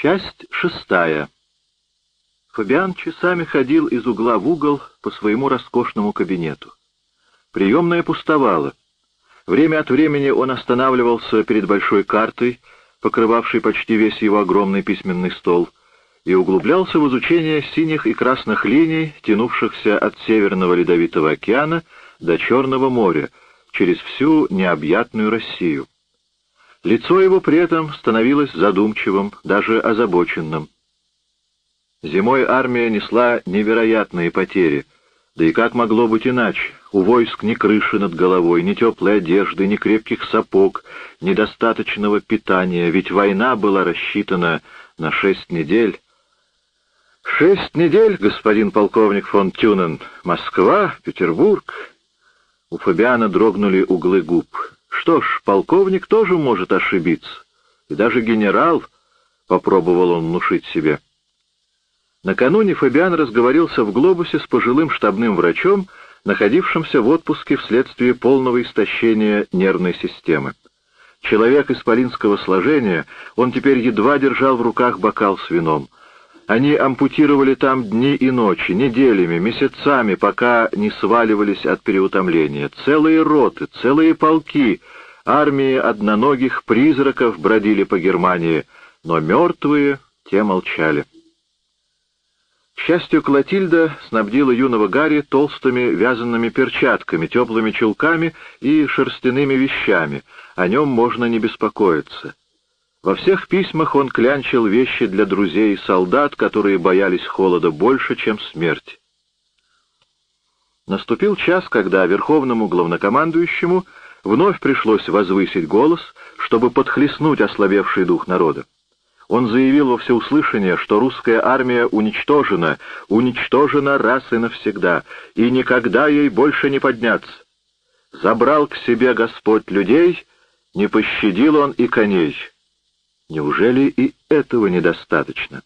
Часть шестая. Фабиан часами ходил из угла в угол по своему роскошному кабинету. Приемная пустовала. Время от времени он останавливался перед большой картой, покрывавшей почти весь его огромный письменный стол, и углублялся в изучение синих и красных линий, тянувшихся от Северного Ледовитого океана до Черного моря, через всю необъятную Россию. Лицо его при этом становилось задумчивым, даже озабоченным. Зимой армия несла невероятные потери, да и как могло быть иначе? У войск ни крыши над головой, ни теплой одежды, ни крепких сапог, ни достаточного питания, ведь война была рассчитана на шесть недель. «Шесть недель, господин полковник фон Тюнен. Москва, Петербург». У Фабиана дрогнули углы губ. Что ж, полковник тоже может ошибиться. И даже генерал, — попробовал он внушить себе. Накануне Фабиан разговорился в «Глобусе» с пожилым штабным врачом, находившимся в отпуске вследствие полного истощения нервной системы. Человек исполинского сложения, он теперь едва держал в руках бокал с вином. Они ампутировали там дни и ночи, неделями, месяцами, пока не сваливались от переутомления. Целые роты, целые полки, армии одноногих призраков бродили по Германии, но мертвые те молчали. К счастью, Клотильда снабдила юного Гарри толстыми вязаными перчатками, теплыми чулками и шерстяными вещами. О нем можно не беспокоиться. Во всех письмах он клянчил вещи для друзей и солдат, которые боялись холода больше, чем смерти. Наступил час, когда верховному главнокомандующему вновь пришлось возвысить голос, чтобы подхлестнуть ослабевший дух народа. Он заявил во всеуслышание, что русская армия уничтожена, уничтожена раз и навсегда, и никогда ей больше не подняться. Забрал к себе Господь людей, не пощадил он и коней. Неужели и этого недостаточно?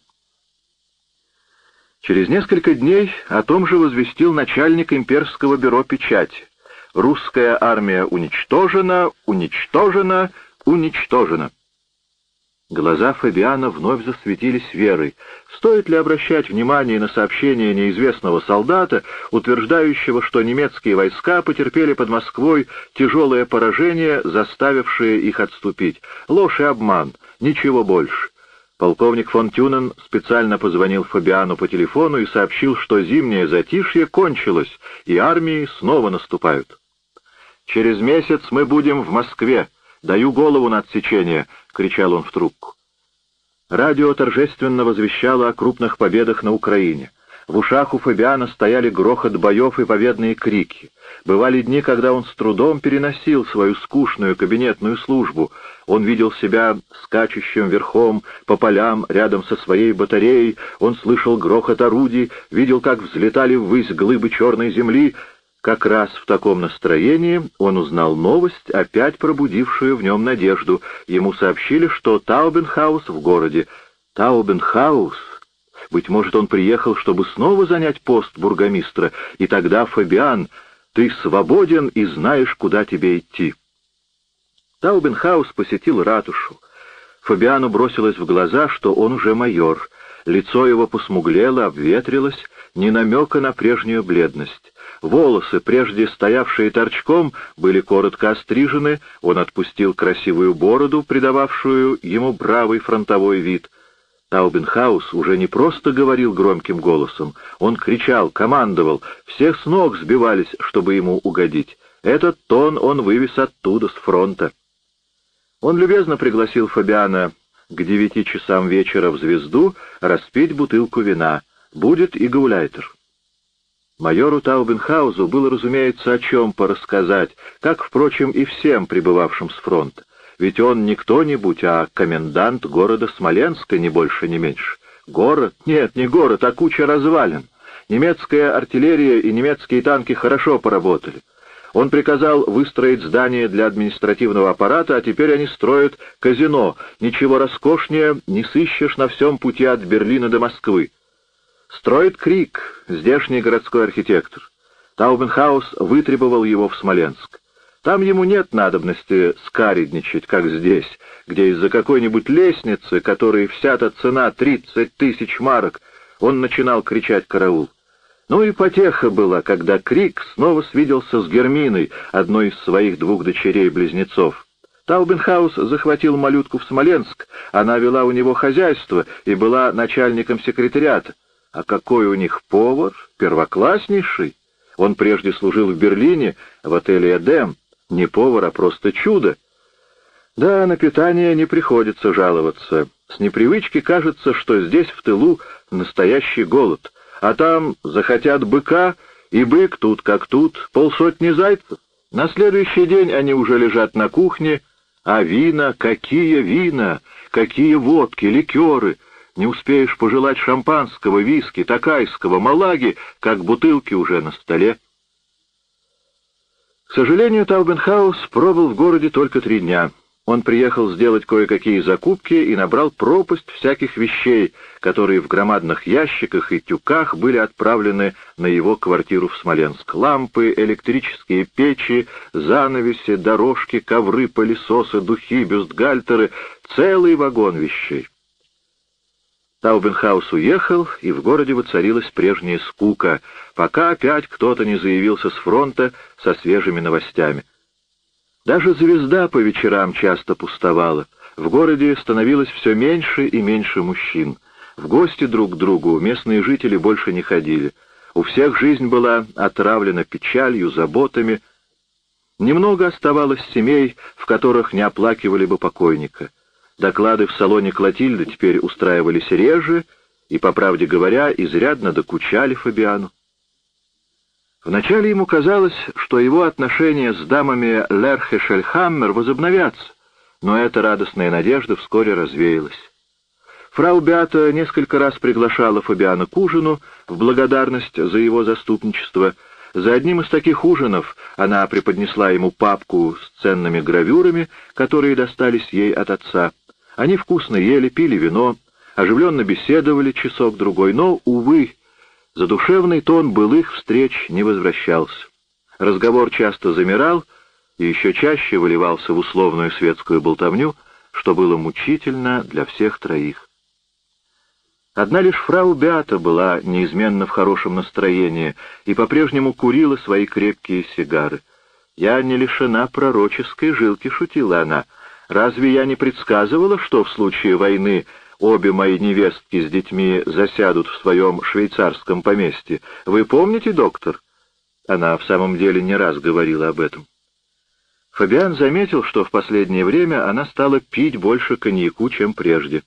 Через несколько дней о том же возвестил начальник имперского бюро печати. Русская армия уничтожена, уничтожена, уничтожена. Глаза Фабиана вновь засветились верой. Стоит ли обращать внимание на сообщение неизвестного солдата, утверждающего, что немецкие войска потерпели под Москвой тяжелое поражение, заставившее их отступить? Ложь и обман, ничего больше. Полковник фон Тюнен специально позвонил Фабиану по телефону и сообщил, что зимнее затишье кончилось, и армии снова наступают. «Через месяц мы будем в Москве. Даю голову на отсечение», — кричал он в трубку. Радио торжественно возвещало о крупных победах на Украине. В ушах у Фабиана стояли грохот боев и победные крики. Бывали дни, когда он с трудом переносил свою скучную кабинетную службу. Он видел себя скачущим верхом по полям рядом со своей батареей, он слышал грохот орудий, видел, как взлетали ввысь глыбы черной земли, как раз в таком настроении он узнал новость, опять пробудившую в нем надежду. Ему сообщили, что Таубенхаус в городе. Таубенхаус? Быть может, он приехал, чтобы снова занять пост бургомистра, и тогда, Фабиан, ты свободен и знаешь, куда тебе идти. Таубенхаус посетил ратушу. Фабиану бросилось в глаза, что он уже майор. Лицо его посмуглело, обветрилось, ни намека на прежнюю бледность. Волосы, прежде стоявшие торчком, были коротко острижены, он отпустил красивую бороду, придававшую ему бравый фронтовой вид. Таубенхаус уже не просто говорил громким голосом, он кричал, командовал, всех с ног сбивались, чтобы ему угодить. Этот тон он вывез оттуда, с фронта. Он любезно пригласил Фабиана к девяти часам вечера в «Звезду» распить бутылку вина. Будет и гауляйтер. Майору Таубенхаузу было, разумеется, о чем порассказать, как, впрочем, и всем прибывавшим с фронта. Ведь он не кто-нибудь, а комендант города Смоленска, не больше, не меньше. Город? Нет, не город, а куча развалин. Немецкая артиллерия и немецкие танки хорошо поработали. Он приказал выстроить здание для административного аппарата, а теперь они строят казино. Ничего роскошнее не сыщешь на всем пути от Берлина до Москвы. Строит Крик, здешний городской архитектор. Таубенхаус вытребовал его в Смоленск. Там ему нет надобности скаредничать, как здесь, где из-за какой-нибудь лестницы, которой вся-то цена тридцать тысяч марок, он начинал кричать «караул». Ну и потеха была, когда Крик снова свиделся с Герминой, одной из своих двух дочерей-близнецов. Таубенхаус захватил малютку в Смоленск, она вела у него хозяйство и была начальником секретариата. А какой у них повар, первокласснейший! Он прежде служил в Берлине, в отеле «Эдем», не повар, а просто чудо. Да, на питание не приходится жаловаться. С непривычки кажется, что здесь, в тылу, настоящий голод. А там захотят быка, и бык тут как тут, полсотни зайцев. На следующий день они уже лежат на кухне, а вина, какие вина, какие водки, ликеры. Не успеешь пожелать шампанского, виски, такайского, малаги, как бутылки уже на столе. К сожалению, Таубенхаус пробыл в городе только три дня. Он приехал сделать кое-какие закупки и набрал пропасть всяких вещей, которые в громадных ящиках и тюках были отправлены на его квартиру в Смоленск. Лампы, электрические печи, занавеси, дорожки, ковры, пылесосы, духи, бюстгальтеры — целый вагон вещей. Таубенхаус уехал, и в городе воцарилась прежняя скука, пока опять кто-то не заявился с фронта со свежими новостями. Даже звезда по вечерам часто пустовала. В городе становилось все меньше и меньше мужчин. В гости друг к другу местные жители больше не ходили. У всех жизнь была отравлена печалью, заботами. Немного оставалось семей, в которых не оплакивали бы покойника. Доклады в салоне Клотильды теперь устраивались реже и, по правде говоря, изрядно докучали Фабиану. Вначале ему казалось, что его отношения с дамами Лерхе-Шельхаммер возобновятся, но эта радостная надежда вскоре развеялась. Фрау Беата несколько раз приглашала Фабиана к ужину в благодарность за его заступничество. За одним из таких ужинов она преподнесла ему папку с ценными гравюрами, которые достались ей от отца. Они вкусно ели, пили вино, оживленно беседовали часок-другой, но, увы, задушевный тон былых встреч не возвращался. Разговор часто замирал и еще чаще выливался в условную светскую болтовню, что было мучительно для всех троих. Одна лишь фрау Беата была неизменно в хорошем настроении и по-прежнему курила свои крепкие сигары. «Я не лишена пророческой жилки», — шутила она, — Разве я не предсказывала, что в случае войны обе мои невестки с детьми засядут в своем швейцарском поместье? Вы помните, доктор?» Она в самом деле не раз говорила об этом. Фабиан заметил, что в последнее время она стала пить больше коньяку, чем прежде.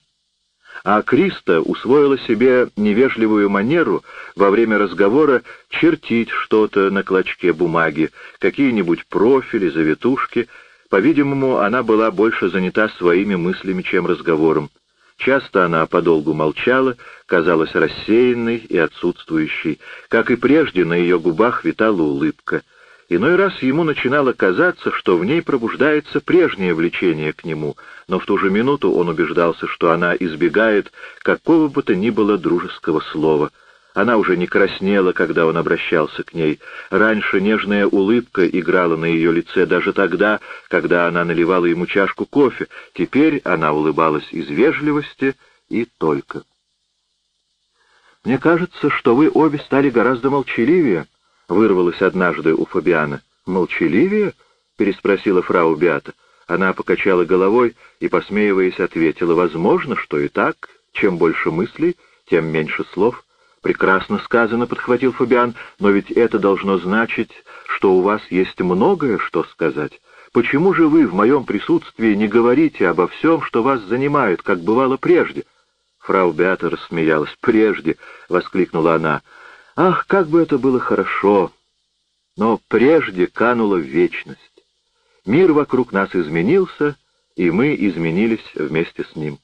А Криста усвоила себе невежливую манеру во время разговора чертить что-то на клочке бумаги, какие-нибудь профили, завитушки — по-видимому, она была больше занята своими мыслями, чем разговором. Часто она подолгу молчала, казалась рассеянной и отсутствующей. Как и прежде, на ее губах витала улыбка. Иной раз ему начинало казаться, что в ней пробуждается прежнее влечение к нему, но в ту же минуту он убеждался, что она избегает какого бы то ни было дружеского слова — она уже не краснела, когда он обращался к ней. Раньше нежная улыбка играла на ее лице даже тогда, когда она наливала ему чашку кофе. Теперь она улыбалась из вежливости и только. «Мне кажется, что вы обе стали гораздо молчаливее», — вырвалось однажды у Фабиана. «Молчаливее?» — переспросила фрау Беата. Она покачала головой и, посмеиваясь, ответила, «Возможно, что и так. Чем больше мыслей, тем меньше слов». «Прекрасно сказано», — подхватил Фабиан, «но ведь это должно значить, что у вас есть многое, что сказать. Почему же вы в моем присутствии не говорите обо всем, что вас занимает, как бывало прежде?» Фрау Беата рассмеялась. «Прежде!» — воскликнула она. «Ах, как бы это было хорошо!» Но прежде канула вечность. Мир вокруг нас изменился, и мы изменились вместе с ним.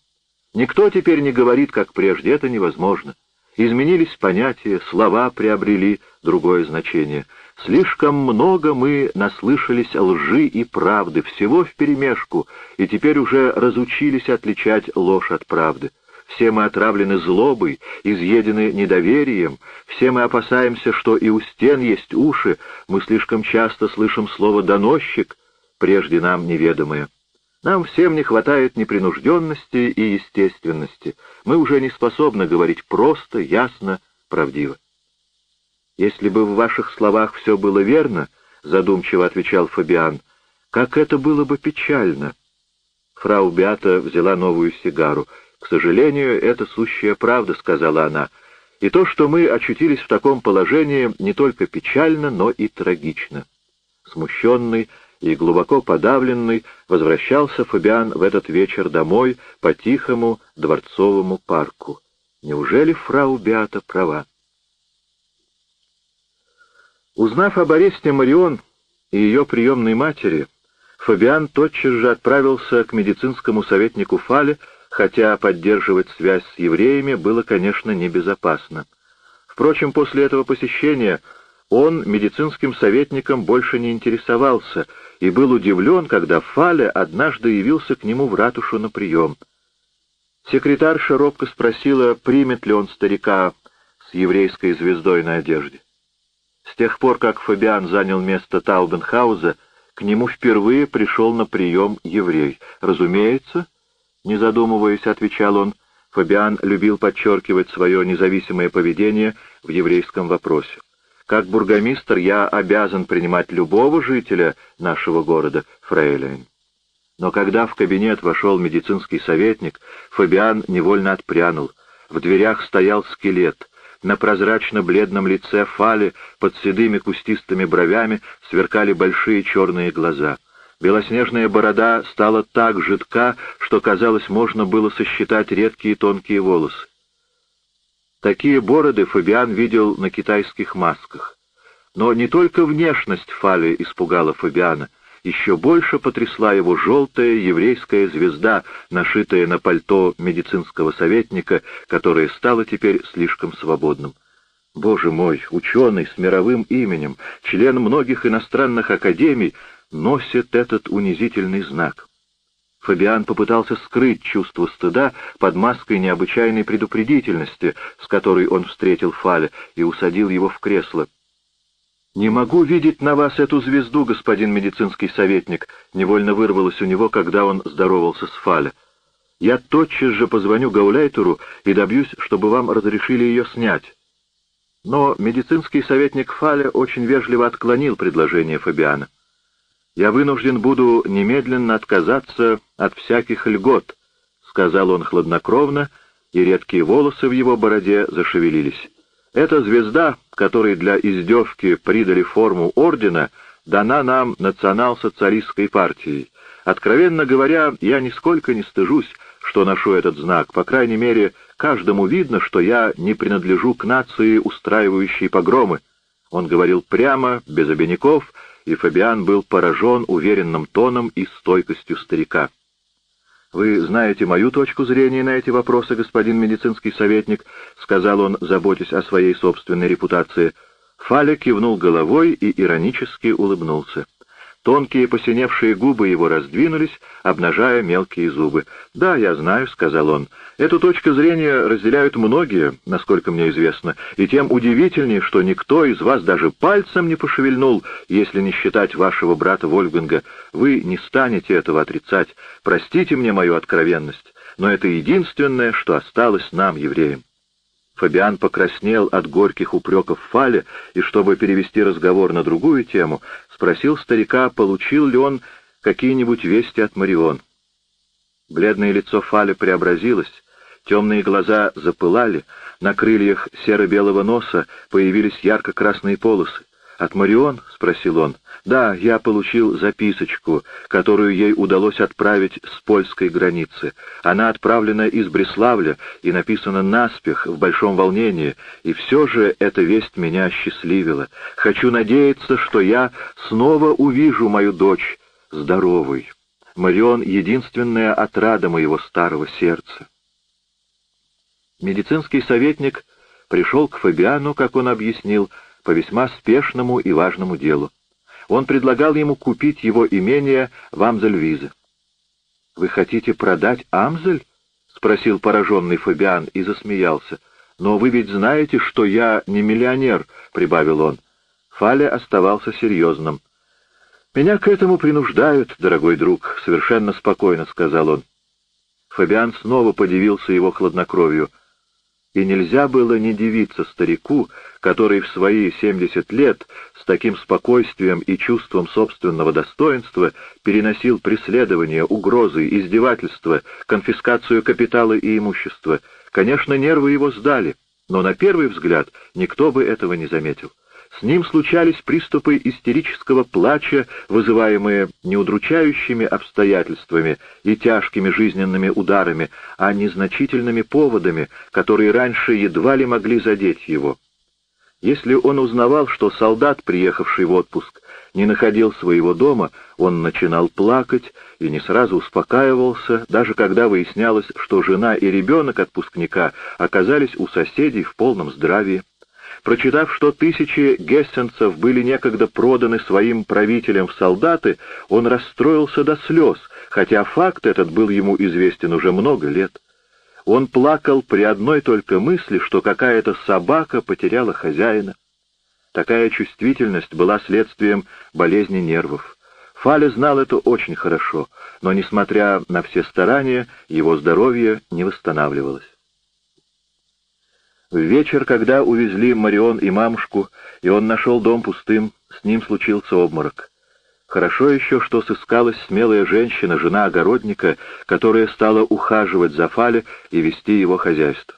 Никто теперь не говорит, как прежде, это невозможно. Изменились понятия, слова приобрели другое значение. Слишком много мы наслышались лжи и правды, всего вперемешку, и теперь уже разучились отличать ложь от правды. Все мы отравлены злобой, изъедены недоверием, все мы опасаемся, что и у стен есть уши, мы слишком часто слышим слово «доносчик», прежде нам неведомое. Нам всем не хватает непринужденности и естественности. Мы уже не способны говорить просто, ясно, правдиво. «Если бы в ваших словах все было верно, — задумчиво отвечал Фабиан, — как это было бы печально!» Фрау Беата взяла новую сигару. «К сожалению, это сущая правда», — сказала она. «И то, что мы очутились в таком положении, не только печально, но и трагично». Смущенный и глубоко подавленный возвращался Фабиан в этот вечер домой по тихому дворцовому парку. Неужели фрау Беата права? Узнав об аресте Марион и ее приемной матери, Фабиан тотчас же отправился к медицинскому советнику Фале, хотя поддерживать связь с евреями было, конечно, небезопасно. Впрочем, после этого посещения он медицинским советником больше не интересовался и был удивлен, когда Фаля однажды явился к нему в ратушу на прием. Секретарша робко спросила, примет ли он старика с еврейской звездой на одежде. С тех пор, как Фабиан занял место Таубенхауза, к нему впервые пришел на прием еврей. Разумеется, не задумываясь, отвечал он, Фабиан любил подчеркивать свое независимое поведение в еврейском вопросе. Как бургомистр я обязан принимать любого жителя нашего города, фрейлейн. Но когда в кабинет вошел медицинский советник, Фабиан невольно отпрянул. В дверях стоял скелет — на прозрачно-бледном лице Фали под седыми кустистыми бровями сверкали большие черные глаза. Белоснежная борода стала так жидка, что, казалось, можно было сосчитать редкие тонкие волосы. Такие бороды Фабиан видел на китайских масках. Но не только внешность Фали испугала Фабиана — еще больше потрясла его желтая еврейская звезда, нашитая на пальто медицинского советника, которое стало теперь слишком свободным. Боже мой, ученый с мировым именем, член многих иностранных академий, носит этот унизительный знак. Фабиан попытался скрыть чувство стыда под маской необычайной предупредительности, с которой он встретил Фаля, и усадил его в кресло. «Не могу видеть на вас эту звезду, господин медицинский советник», — невольно вырвалось у него, когда он здоровался с Фаля. «Я тотчас же позвоню Гауляйтеру и добьюсь, чтобы вам разрешили ее снять». Но медицинский советник Фаля очень вежливо отклонил предложение Фабиана. «Я вынужден буду немедленно отказаться от всяких льгот», — сказал он хладнокровно, и редкие волосы в его бороде зашевелились. Эта звезда, которой для издевки придали форму ордена, дана нам национал-социалистской партией. Откровенно говоря, я нисколько не стыжусь, что ношу этот знак. По крайней мере, каждому видно, что я не принадлежу к нации, устраивающей погромы. Он говорил прямо, без обиняков, и Фабиан был поражен уверенным тоном и стойкостью старика. «Вы знаете мою точку зрения на эти вопросы, господин медицинский советник», — сказал он, заботясь о своей собственной репутации. Фаля кивнул головой и иронически улыбнулся. Тонкие посиневшие губы его раздвинулись, обнажая мелкие зубы. «Да, я знаю», — сказал он. «Эту точку зрения разделяют многие, насколько мне известно, и тем удивительнее, что никто из вас даже пальцем не пошевельнул, если не считать вашего брата Вольфганга. Вы не станете этого отрицать. Простите мне мою откровенность, но это единственное, что осталось нам, евреям». Фабиан покраснел от горьких упреков Фале, и, чтобы перевести разговор на другую тему, спросил старика, получил ли он какие-нибудь вести от Марион. Бледное лицо Фаля преобразилось, темные глаза запылали, на крыльях серо-белого носа появились ярко-красные полосы. «От Марион?» — спросил он. «Да, я получил записочку, которую ей удалось отправить с польской границы. Она отправлена из Бреславля и написана наспех, в большом волнении, и все же эта весть меня осчастливила. Хочу надеяться, что я снова увижу мою дочь здоровой. Марион — единственная отрада моего старого сердца». Медицинский советник пришел к Фабиану, как он объяснил, — по весьма спешному и важному делу. Он предлагал ему купить его имение в Амзельвизе. «Вы хотите продать Амзель?» — спросил пораженный Фабиан и засмеялся. «Но вы ведь знаете, что я не миллионер», — прибавил он. Фаля оставался серьезным. «Меня к этому принуждают, дорогой друг», — совершенно спокойно сказал он. Фабиан снова подивился его хладнокровию. И нельзя было не дивиться старику, который в свои семьдесят лет с таким спокойствием и чувством собственного достоинства переносил преследования, угрозы, издевательства, конфискацию капитала и имущества. Конечно, нервы его сдали, но на первый взгляд никто бы этого не заметил. С ним случались приступы истерического плача, вызываемые не удручающими обстоятельствами и тяжкими жизненными ударами, а незначительными поводами, которые раньше едва ли могли задеть его. Если он узнавал, что солдат, приехавший в отпуск, не находил своего дома, он начинал плакать и не сразу успокаивался, даже когда выяснялось, что жена и ребенок отпускника оказались у соседей в полном здравии. Прочитав, что тысячи гессенцев были некогда проданы своим правителям в солдаты, он расстроился до слез, хотя факт этот был ему известен уже много лет. Он плакал при одной только мысли, что какая-то собака потеряла хозяина. Такая чувствительность была следствием болезни нервов. Фаля знал это очень хорошо, но, несмотря на все старания, его здоровье не восстанавливалось. В вечер, когда увезли Марион и мамушку, и он нашел дом пустым, с ним случился обморок. Хорошо еще, что сыскалась смелая женщина, жена огородника, которая стала ухаживать за Фале и вести его хозяйство.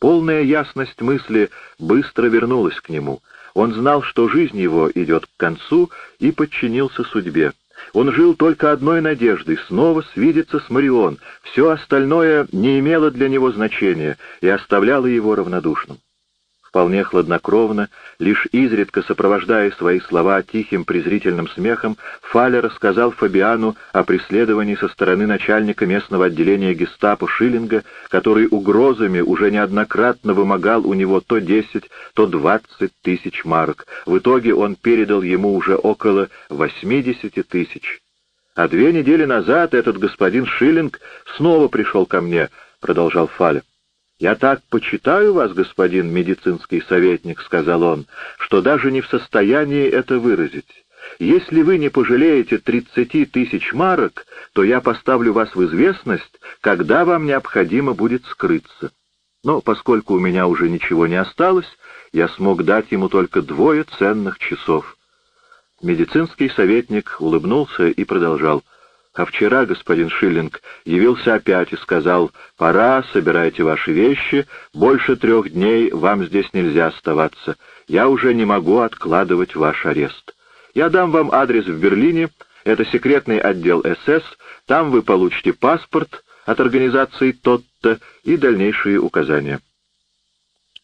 Полная ясность мысли быстро вернулась к нему. Он знал, что жизнь его идет к концу, и подчинился судьбе. Он жил только одной надеждой — снова свидеться с Марион. Все остальное не имело для него значения и оставляло его равнодушным. Вполне хладнокровно, лишь изредка сопровождая свои слова тихим презрительным смехом, Фаля рассказал Фабиану о преследовании со стороны начальника местного отделения гестапо Шиллинга, который угрозами уже неоднократно вымогал у него то десять, то двадцать тысяч марок. В итоге он передал ему уже около восьмидесяти тысяч. А две недели назад этот господин Шиллинг снова пришел ко мне, — продолжал Фаля. «Я так почитаю вас, господин медицинский советник», — сказал он, — «что даже не в состоянии это выразить. Если вы не пожалеете тридцати тысяч марок, то я поставлю вас в известность, когда вам необходимо будет скрыться. Но поскольку у меня уже ничего не осталось, я смог дать ему только двое ценных часов». Медицинский советник улыбнулся и продолжал — а вчера господин Шиллинг явился опять и сказал, «Пора, собирайте ваши вещи, больше трех дней вам здесь нельзя оставаться. Я уже не могу откладывать ваш арест. Я дам вам адрес в Берлине, это секретный отдел СС, там вы получите паспорт от организации «Тотто» и дальнейшие указания».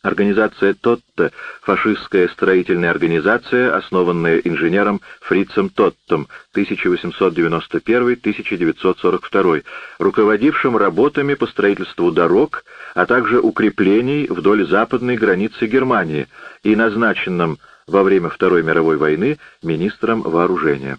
Организация «Тотто» — фашистская строительная организация, основанная инженером Фрицем Тоттом 1891-1942, руководившим работами по строительству дорог, а также укреплений вдоль западной границы Германии и назначенным во время Второй мировой войны министром вооружения.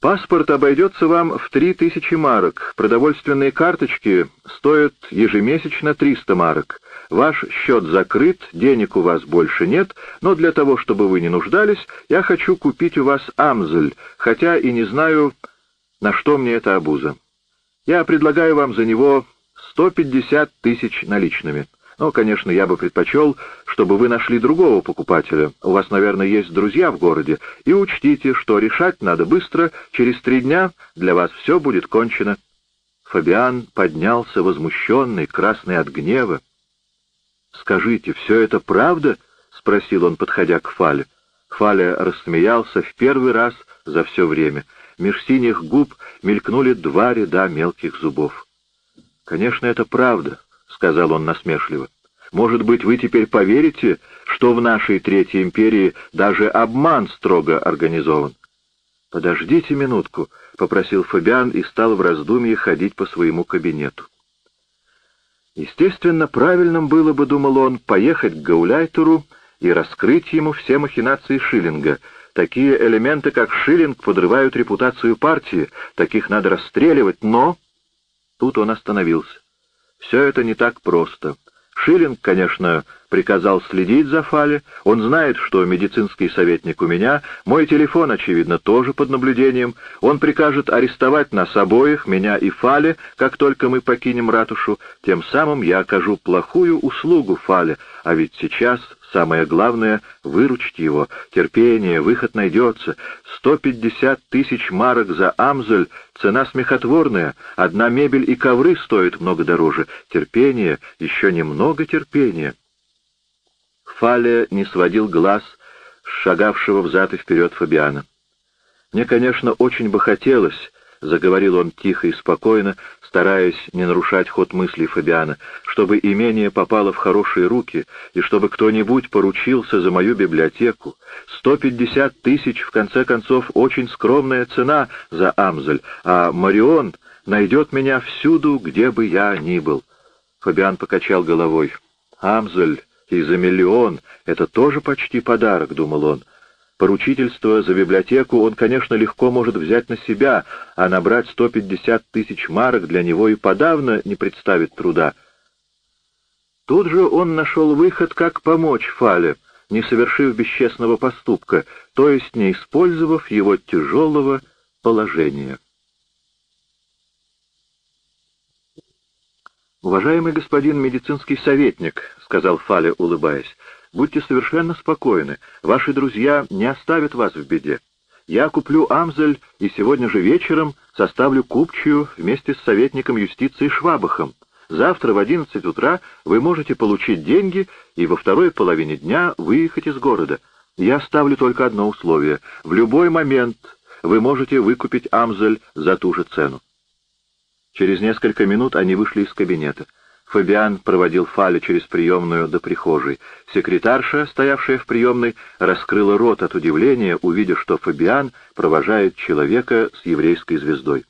Паспорт обойдется вам в 3000 марок, продовольственные карточки стоят ежемесячно 300 марок, Ваш счет закрыт, денег у вас больше нет, но для того, чтобы вы не нуждались, я хочу купить у вас амзель, хотя и не знаю, на что мне эта обуза. Я предлагаю вам за него 150 тысяч наличными. Но, конечно, я бы предпочел, чтобы вы нашли другого покупателя. У вас, наверное, есть друзья в городе. И учтите, что решать надо быстро. Через три дня для вас все будет кончено». Фабиан поднялся, возмущенный, красный от гнева. «Скажите, все это правда?» — спросил он, подходя к Фале. Фаля рассмеялся в первый раз за все время. Меж синих губ мелькнули два ряда мелких зубов. «Конечно, это правда», — сказал он насмешливо. «Может быть, вы теперь поверите, что в нашей Третьей империи даже обман строго организован?» «Подождите минутку», — попросил Фабиан и стал в раздумье ходить по своему кабинету. Естественно, правильным было бы, думал он, поехать к Гауляйтеру и раскрыть ему все махинации Шиллинга. Такие элементы, как Шиллинг, подрывают репутацию партии, таких надо расстреливать, но... Тут он остановился. Все это не так просто. Шиллинг, конечно, приказал следить за Фале. Он знает, что медицинский советник у меня. Мой телефон, очевидно, тоже под наблюдением. Он прикажет арестовать нас обоих, меня и Фале, как только мы покинем ратушу. Тем самым я окажу плохую услугу Фале, а ведь сейчас Самое главное — выручить его. Терпение, выход найдется. Сто пятьдесят тысяч марок за Амзель — цена смехотворная. Одна мебель и ковры стоят много дороже. Терпение, еще немного терпения. Фаля не сводил глаз шагавшего взад и вперед Фабиана. «Мне, конечно, очень бы хотелось», — заговорил он тихо и спокойно, стараясь не нарушать ход мыслей Фабиана, чтобы имение попало в хорошие руки и чтобы кто-нибудь поручился за мою библиотеку. Сто пятьдесят тысяч, в конце концов, очень скромная цена за Амзель, а Марион найдет меня всюду, где бы я ни был. Фабиан покачал головой. «Амзель и за миллион — это тоже почти подарок», — думал он. Поручительство за библиотеку он, конечно, легко может взять на себя, а набрать 150 тысяч марок для него и подавно не представит труда. Тут же он нашел выход, как помочь Фале, не совершив бесчестного поступка, то есть не использовав его тяжелого положения. «Уважаемый господин медицинский советник», — сказал Фаля, улыбаясь, Будьте совершенно спокойны, ваши друзья не оставят вас в беде. Я куплю Амзель и сегодня же вечером составлю купчую вместе с советником юстиции Швабахом. Завтра в одиннадцать утра вы можете получить деньги и во второй половине дня выехать из города. Я ставлю только одно условие. В любой момент вы можете выкупить Амзель за ту же цену. Через несколько минут они вышли из кабинета. Фабиан проводил Фаля через приемную до прихожей. Секретарша, стоявшая в приемной, раскрыла рот от удивления, увидев, что Фабиан провожает человека с еврейской звездой.